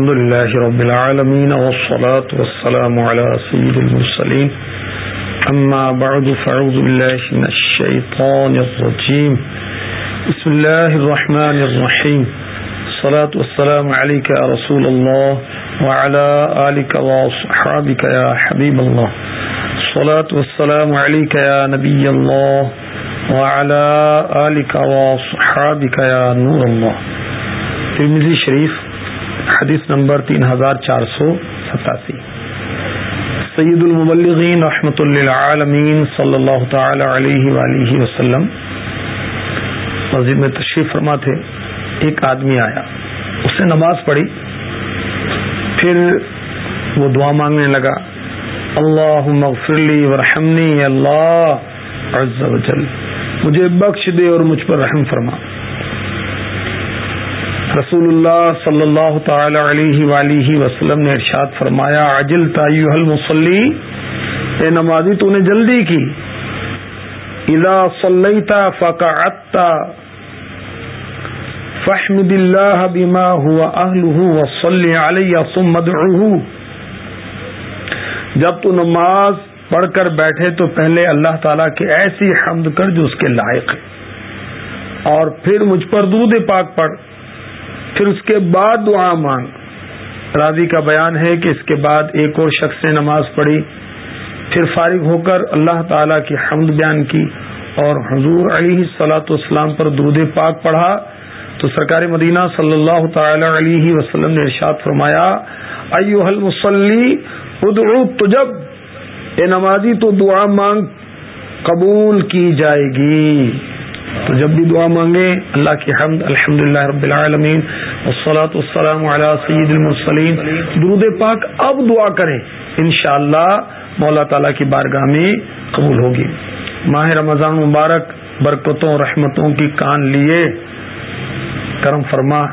الحمد لله رب العالمين والصلاة والسلام على سيد المرسلين. أما بعد فعوذ بالله من الشيطان الرجيم. بسم الله الرحمن الرحيم. الصلاة والسلام عليك يا رسول الله وعلى آلك وصحابك يا حبيب الله. الصلاة والسلام عليك يا نبي الله وعلى آلك وصحابك يا نور الله. ترمزی شریف حدیث نمبر تین ہزار چار سو ستاسی۔ سید المبلغین رحمۃ للعالمین صلی اللہ تعالی علیہ وآلہ وسلم۔ مسجد میں تشریف فرما تھے ایک آدمی آیا، اس نے نماز پڑھی۔ پھر وہ دعا مانگنے لگا اللہ مغفرلی ورحمنی اللہ عز و جل مجھے بخش دے اور مجھ پر رحم فرما۔ رسول اللہ صلی اللہ تعالی علیہ وآلہ وسلم نے ارشاد فرمایا عجل تایو المسلی اے نمازی تو نے جلدی کی۔ اذا صلیتا فقعتا فاحمد اللہ بما هو اہلہ وصلی علی ثم ادعوه جب تو نماز پڑھ کر بیٹھے تو پہلے اللہ تعالیٰ کی ایسی حمد کر جو اس کے لائق ہے۔ اور پھر مجھ پر دودھ پاک پڑھ۔ پھر اس کے بعد دعا مانگ۔ راضی کا بیان ہے کہ اس کے بعد ایک اور شخص نے نماز پڑھی۔ پھر فارغ ہو کر اللہ تعالی کی حمد بیان کی اور حضور علیہ سلاۃ والسلام پر درود پاک پڑھا۔ تو سرکار مدینہ صلی اللہ تعالی علیہ وسلم نے ارشاد فرمایا ایو المسلی ادعو تجب اے نمازی، تو دعا مانگ، قبول کی جائے گی۔ تو جب بھی دعا مانگے، اللہ کی حمد الحمد للہ رب العالمین، والصلاة والسلام علی سید المرسلین۔ درود پاک اب دعا کریں، انشاءاللہ مولا تعالی کی بارگاہ میں قبول ہوگی۔ ماہ رمضان مبارک، برکتوں، رحمتوں کی کان لیے کرم فرما۔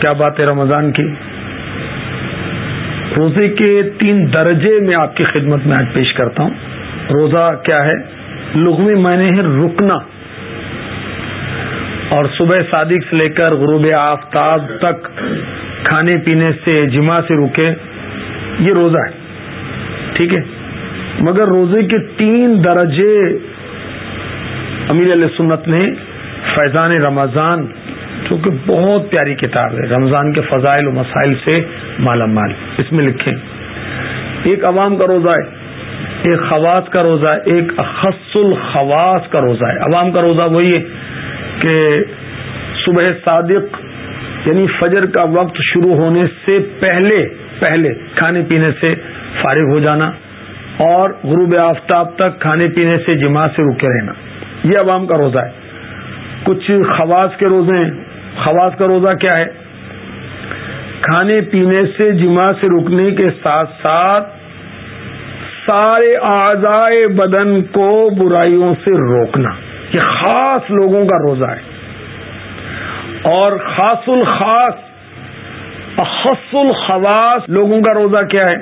کیا بات ہے رمضان کی؟ روزے کے تین درجے میں آپ کی خدمت میں آج پیش کرتا ہوں۔ روزہ کیا ہے؟ لغوی معنی ہے رکنا۔ اور صبح صادق سے لے کر غروب آفتاب تک کھانے پینے سے جمع سے رکے، یہ روزہ ہے۔ ٹھیک ہے؟ مگر روزے کے تین درجے امیر علیہ سنت نے فیضان رمضان جو کہ بہت پیاری کتاب ہے، رمضان کے فضائل و مسائل سے مالا مال۔ اس میں لکھیں ایک عوام کا روزہ ہے۔ ایک خواص کا روزہ ہے ایک اخص الخواص کا روزہ ہے۔ عوام کا روزہ وہی ہے کہ صبح صادق یعنی فجر کا وقت شروع ہونے سے پہلے پہلے کھانے پینے سے فارغ ہو جانا اور غروب آفتاب تک کھانے پینے سے جمع سے رکے رہنا۔ یہ عوام کا روزہ ہے۔ کچھ خواص کے روزے ہیں۔ خواص کا روزہ کیا ہے؟ کھانے پینے سے جمع سے رکنے کے ساتھ ساتھ سارے اعضائے بدن کو برائیوں سے روکنا یہ خاص لوگوں کا روزہ ہے۔ اور خاص الخاص، اخص الخواص لوگوں کا روزہ کیا ہے؟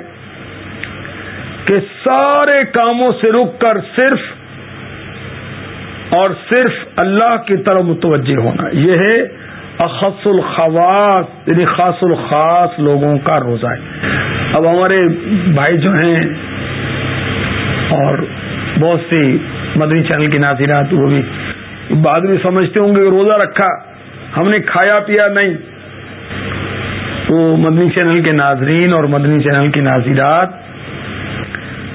کہ سارے کاموں سے رک کر صرف اور صرف اللہ کی طرف متوجہ ہونا۔ یہ ہے اخص الخواص یعنی خاص الخاص لوگوں کا روزہ ہے۔ اب ہمارے بھائی جو ہیں اور بہت سی مدنی چینل کی ناظرات، وہ بھی بہادری سمجھتے ہوں گے کہ روزہ رکھا، ہم نے کھایا پیا نہیں۔ وہ مدنی چینل کے ناظرین اور مدنی چینل کی ناظرات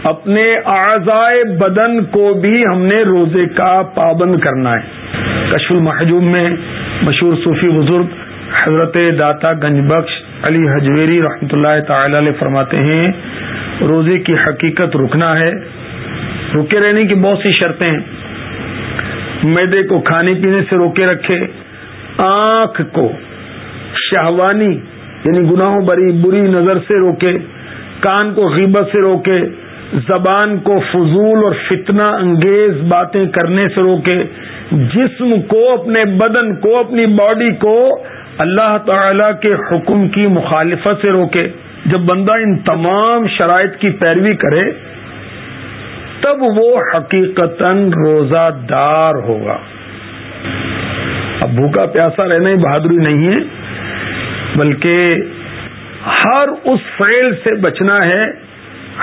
اپنے اعضائے بدن کو بھی ہم نے روزے کا پابند کرنا ہے۔ کشف المحجوب میں مشہور صوفی بزرگ حضرت داتا گنج بخش علی حجویری رحمۃ اللہ تعالی علیہ فرماتے ہیں، روزے کی حقیقت رکنا ہے۔ روکے رہنے کی بہت سی شرطیں ہیں۔ میدے کو کھانے پینے سے روکے رکھے، آنکھ کو شہوانی یعنی گناہوں بری بری نظر سے روکے، کان کو غیبت سے روکے، زبان کو فضول اور فتنہ انگیز باتیں کرنے سے روکے۔ جسم کو، اپنے بدن کو، اپنی باڈی کو اللہ تعالی کے حکم کی مخالفت سے روکے۔ جب بندہ ان تمام شرائط کی پیروی کرے تب وہ حقیقت روزہ دار ہوگا۔ اب بھوکا پیاسا رہنا ہی بہادری نہیں ہے، بلکہ ہر اس فعل سے بچنا ہے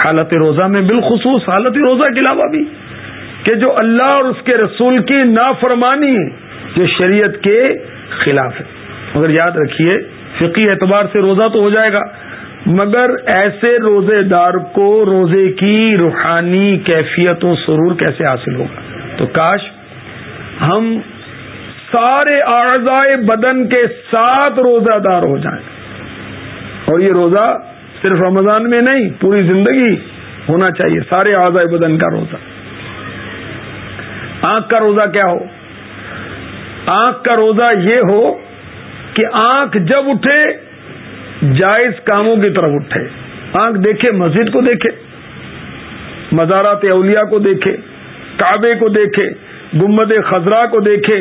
حالت روزہ میں، بالخصوص حالت روزہ کے علاوہ بھی، کہ جو اللہ اور اس کے رسول کی نافرمانی جو شریعت کے خلاف ہے۔ مگر یاد رکھیے، فقی اعتبار سے روزہ تو ہو جائے گا۔ مگر ایسے روزے دار کو روزے کی روحانی کیفیت و سرور کیسے حاصل ہوگا؟ تو کاش ہم سارے اعضائے بدن کے ساتھ روزہ دار ہو جائیں۔ اور یہ روزہ صرف رمضان میں نہیں، پوری زندگی ہونا چاہیے، سارے اعضائے بدن کا روزہ۔ آنکھ کا روزہ کیا ہو؟ آنکھ کا روزہ یہ ہو کہ آنکھ جب اٹھے جائز کاموں کی طرف اٹھے۔ آنکھ دیکھے، مسجد کو دیکھے، مزارات اولیاء کو دیکھے، کعبے کو دیکھے گمد خزرہ کو دیکھے،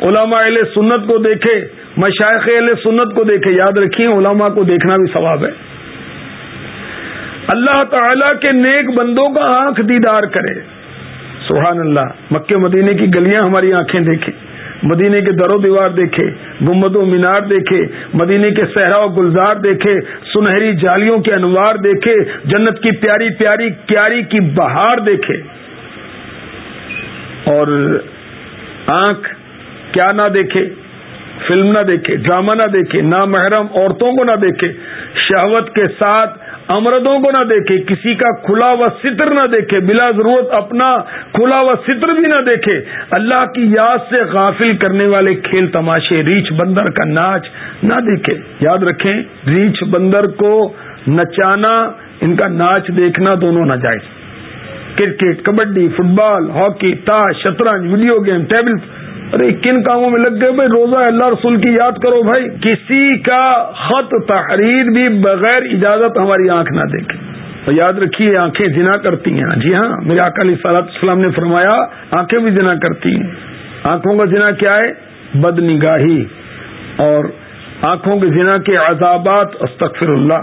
علماء اہل سنت کو دیکھے مشائق اہل سنت کو دیکھے۔ یاد رکھیے، علماء کو دیکھنا بھی ثواب ہے۔ اللہ تعالی کے نیک بندوں کا آنکھ دیدار کرے۔ سبحان اللہ مکے مدینے کی گلیاں ہماری آنکھیں دیکھیں۔ مدینے کے در و دیوار دیکھے گمد و مینار دیکھے، مدینے کے صحرا و گلزار دیکھے، سنہری جالیوں کے انوار دیکھے، جنت کی پیاری پیاری کیاری کی بہار دیکھے۔ اور آنکھ کیا نہ دیکھے، فلم نہ دیکھے، ڈرامہ نہ دیکھے نہ محرم عورتوں کو نہ دیکھے، شہوت کے ساتھ امردوں کو نہ دیکھے، کسی کا کھلا و ستر نہ دیکھے، بلا ضرورت اپنا کھلا و ستر بھی نہ دیکھے، اللہ کی یاد سے غافل کرنے والے کھیل تماشے، ریچھ بندر کا ناچ نہ دیکھے۔ یاد رکھیں، ریچھ بندر کو نچانا، ان کا ناچ دیکھنا دونوں نہ جائز cricket, kabaddi, football, hockey, تاش، شطرنج، ویڈیو گیم، ٹیبل ارے کن کاموں میں لگ گئے، بھائی روزہ اللہ رسول کی یاد کرو بھائی، کسی کا خط تحریر بھی بغیر اجازت ہماری آنکھ نہ دیکھے۔ تو یاد رکھیے، آنکھیں جنا کرتی ہیں۔ جی ہاں میرے اکالی سالات اسلام نے فرمایا، آنکھیں بھی جنا کرتی ہیں۔ آنکھوں کا جنا کیا ہے؟ بد نگاہی اور آنکھوں کے جنا کے عذابات، استغفر اللہ۔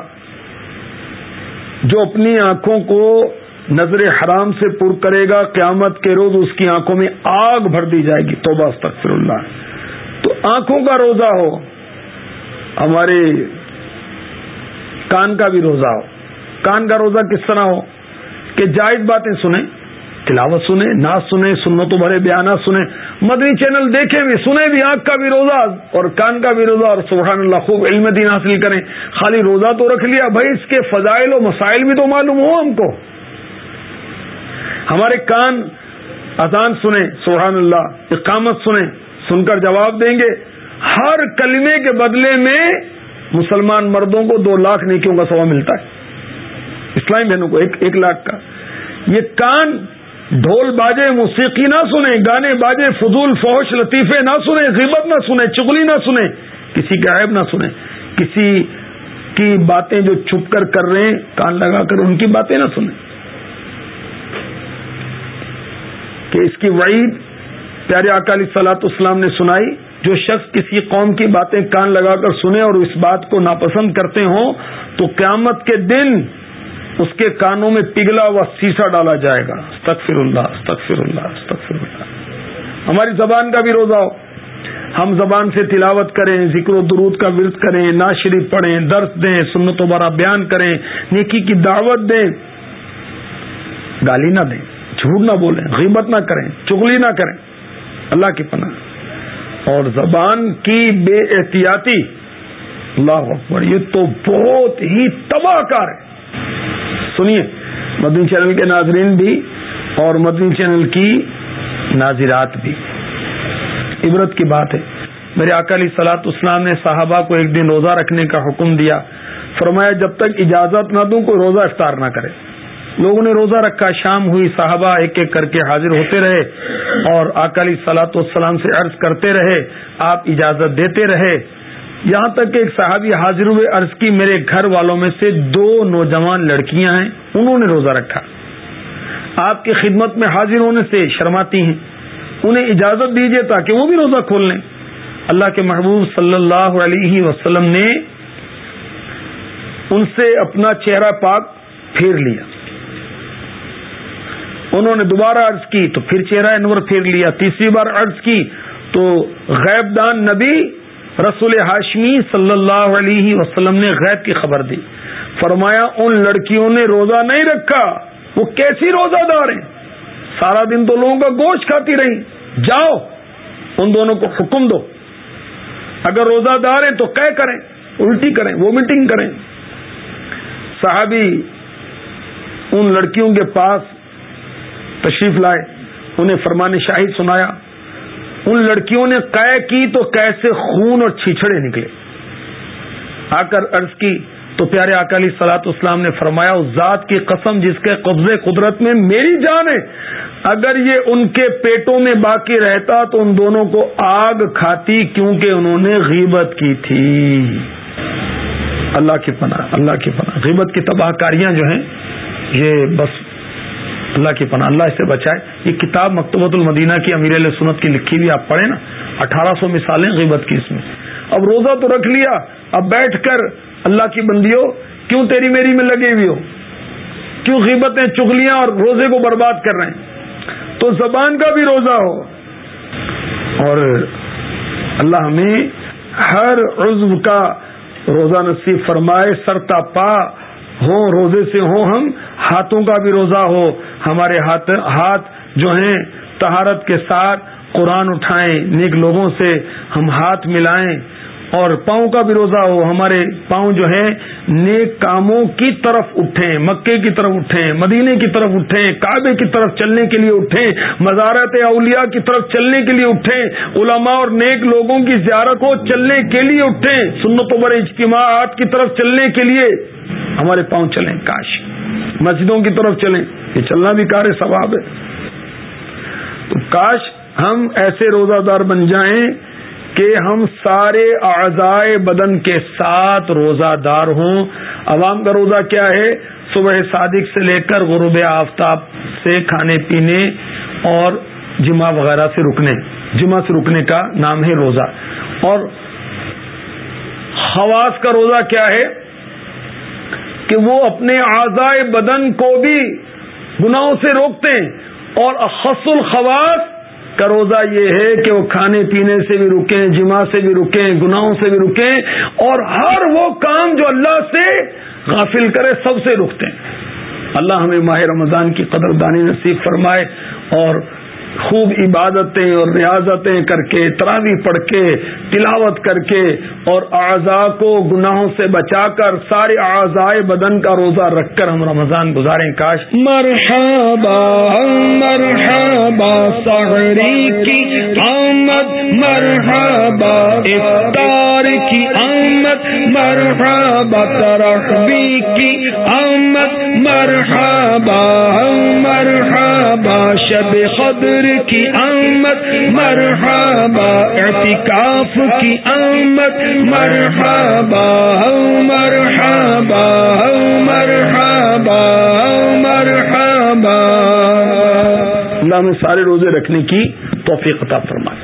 جو اپنی آنکھوں کو نظر حرام سے پر کرے گا، قیامت کے روز اس کی آنکھوں میں آگ بھر دی جائے گی۔ توبہ، استغفر اللہ۔ تو آنکھوں کا روزہ ہو، ہمارے کان کا بھی روزہ ہو۔ کان کا روزہ کس طرح ہو؟ کہ جائز باتیں سنیں، تلاوت سنیں، ناز سنیں سنو تو بھرے بیانات سنیں۔ مدنی چینل دیکھیں بھی، سنیں بھی، آنکھ کا بھی روزہ اور کان کا بھی روزہ۔ اور سبحان اللہ، خوب علم دین حاصل کریں۔ خالی روزہ تو رکھ لیا، بھائی، اس کے فضائل و مسائل بھی تو معلوم ہو ہم کو۔ ہمارے کان اذان سنیں، سبحان اللہ، اقامت سنیں، سن کر جواب دیں گے۔ ہر کلمے کے بدلے میں مسلمان مردوں کو دو لاکھ نیکیوں کا سوا ملتا ہے۔ اسلامی بہنوں کو، ایک ایک لاکھ کا۔ یہ کان ڈھول باجے موسیقی نہ سنیں، گانے باجے فضول فوش لطیفے نہ سنیں، غیبت نہ سنیں، چگلی نہ سنیں، کسی کا عیب نہ سنیں، کسی کی باتیں جو چھپ کر کر رہے ہیں، کان لگا کر ان کی باتیں نہ سنیں۔ کہ اس کی وعید پیارے اکالی سلاط اسلام نے سنائی، جو شخص کسی قوم کی باتیں کان لگا کر سنے اور اس بات کو ناپسند کرتے ہوں، تو قیامت کے دن اس کے کانوں میں پگھلا ہوا سیسا ڈالا جائے گا۔ استغفر اللہ استغفر اللہ استغفر اللہ۔ ہماری زبان کا بھی روزہ ہو۔ ہم زبان سے تلاوت کریں، ذکر و درود کا ورد کریں ناشریف پڑھیں درد دیں سنت و برا بیان کریں، نیکی کی دعوت دیں۔ گالی نہ دیں۔ جھوٹ نہ بولیں، غیبت نہ کریں چگلی نہ کریں۔ اللہ کی پناہ۔ اور زبان کی بے احتیاطی، اللہ اکبر، یہ تو بہت ہی تباہ کار ہے۔ سنیے، مدنی چینل کے ناظرین بھی اور مدنی چینل کی ناظرات بھی۔ عبرت کی بات ہے، میرے اکالی سلاط اسلام نے صحابہ کو ایک دن روزہ رکھنے کا حکم دیا۔ فرمایا، جب تک اجازت نہ دوں، کوئی روزہ افطار نہ کرے۔ لوگوں نے روزہ رکھا، شام ہوئی صحابہ ایک ایک کر کے حاضر ہوتے رہے اور اکالی سلاط والسلام سے عرض کرتے رہے، آپ اجازت دیتے رہے۔ یہاں تک کہ ایک صحابی حاضر ہوئے، عرض کی، میرے گھر والوں میں سے دو نوجوان لڑکیاں ہیں، انہوں نے روزہ رکھا۔ آپ کی خدمت میں حاضر ہونے سے شرماتی ہیں۔ انہیں اجازت دیجیے تاکہ وہ بھی روزہ کھول لیں۔ اللہ کے محبوب صلی اللہ علیہ وسلم نے ان سے اپنا چہرہ پاک پھیر لیا۔ انہوں نے دوبارہ عرض کی تو پھر چہرہ انور پھیر لیا، تیسری بار عرض کی تو غیب دان نبی رسول ہاشمی صلی اللہ علیہ وسلم نے غیب کی خبر دی۔ فرمایا، ان لڑکیوں نے روزہ نہیں رکھا، وہ کیسی روزہ دار ہیں؟ سارا دن تو لوگوں کا گوشت کھاتی رہی۔ جاؤ، ان دونوں کو حکم دو۔ اگر روزہ دار ہیں تو کہ کریں، الٹی کریں وومٹنگ کریں۔ صحابی ان لڑکیوں کے پاس تشریف لائے، انہیں فرمان شاہد سنایا۔ ان لڑکیوں نے قے کی تو کیسے خون اور چھچڑے نکلے۔ آ کر عرض کی، تو پیارے اکالی سلاط اسلام نے فرمایا، اس ذات کی قسم جس کے قبضے قدرت میں میری جان ہے، اگر یہ ان کے پیٹوں میں باقی رہتا تو ان دونوں کو آگ کھاتی کیونکہ انہوں نے غیبت کی تھی۔ اللہ کی پناہ، اللہ کی پناہ۔ غیبت کی تباہ کاریاں جو ہیں، یہ بس اللہ کی پناہ، اللہ اس سے بچائے۔ یہ کتاب مکتبۃ المدینہ کی امیر علیہ سنت کی لکھی ہوئی آپ پڑھیں نا، اٹھارہ سو مثالیں غیبت کی اس میں۔ اب روزہ تو رکھ لیا، اب بیٹھ کر اللہ کی بندیوں، کیوں تیری میری میں لگے ہوئی ہو؟ کیوں غیبتیں چگلیاں اور روزے کو برباد کر رہے ہیں؟ تو زبان کا بھی روزہ ہو۔ اور اللہ ہمیں ہر عزو کا روزہ نصیب فرمائے سرتا پا ہو روزے سے ہو ہم، ہاتھوں کا بھی روزہ ہو۔ ہمارے ہاتھ ہاتھ جو ہیں تہارت کے ساتھ قرآن اٹھائیں، نیک لوگوں سے ہم ہاتھ ملائیں اور پاؤں کا بھی روزہ ہو۔ ہمارے پاؤں جو ہے نیک کاموں کی طرف اٹھیں، مکے کی طرف اٹھیں، مدینے کی طرف اٹھیں، کعبے کی طرف چلنے کے لیے اٹھیں مزارت اولیاء کی طرف چلنے کے لیے اٹھیں، علماء اور نیک لوگوں کی زیارت کو چلنے کے لیے اٹھیں۔ سنت و بر اجتماعات کی طرف چلنے کے لیے ہمارے پاؤں چلیں، کاش۔ مسجدوں کی طرف چلیں، یہ چلنا بھی کار ثواب ہے۔ تو کاش ہم ایسے روزہ دار بن جائیں کہ ہم سارے اعضائے بدن کے ساتھ روزہ دار ہوں۔ عوام کا روزہ کیا ہے؟ صبح صادق سے لے کر غروب آفتاب سے کھانے پینے اور جمعہ وغیرہ سے رکنے۔ جمعہ سے رکنے کا نام ہے روزہ۔ اور خواص کا روزہ کیا ہے؟ کہ وہ اپنے اعضائے بدن کو بھی گناہوں سے روکتے ہیں۔ اور اخص الخواص کا روزہ یہ ہے کہ وہ کھانے پینے سے بھی رکیں جمع سے بھی رکیں، گناہوں سے بھی رکیں۔ اور ہر وہ کام جو اللہ سے غافل کرے، سب سے رکتے ہیں۔ اللہ ہمیں ماہ رمضان کی قدر دانی نصیب فرمائے اور خوب عبادتیں اور ریاضتیں کر کے، تراوی پڑھ کے، تلاوت کر کے اور اعضاء کو گناہوں سے بچا کر، سارے اعضائے بدن کا روزہ رکھ کر ہم رمضان گزاریں۔ کاش مرحبا مرحبا سہری کی آمد، مرحبا، افطار کی آمد، مرحبا ترقی کی آمد، مرحبا مرحبا شب خدر کی آمد، مرحبا، اعتکاف کی آمد، مرحبا مرحبا مرحبا مرحبا۔ اللہ نے سارے روزے رکھنے کی توفیق عطا فرمائے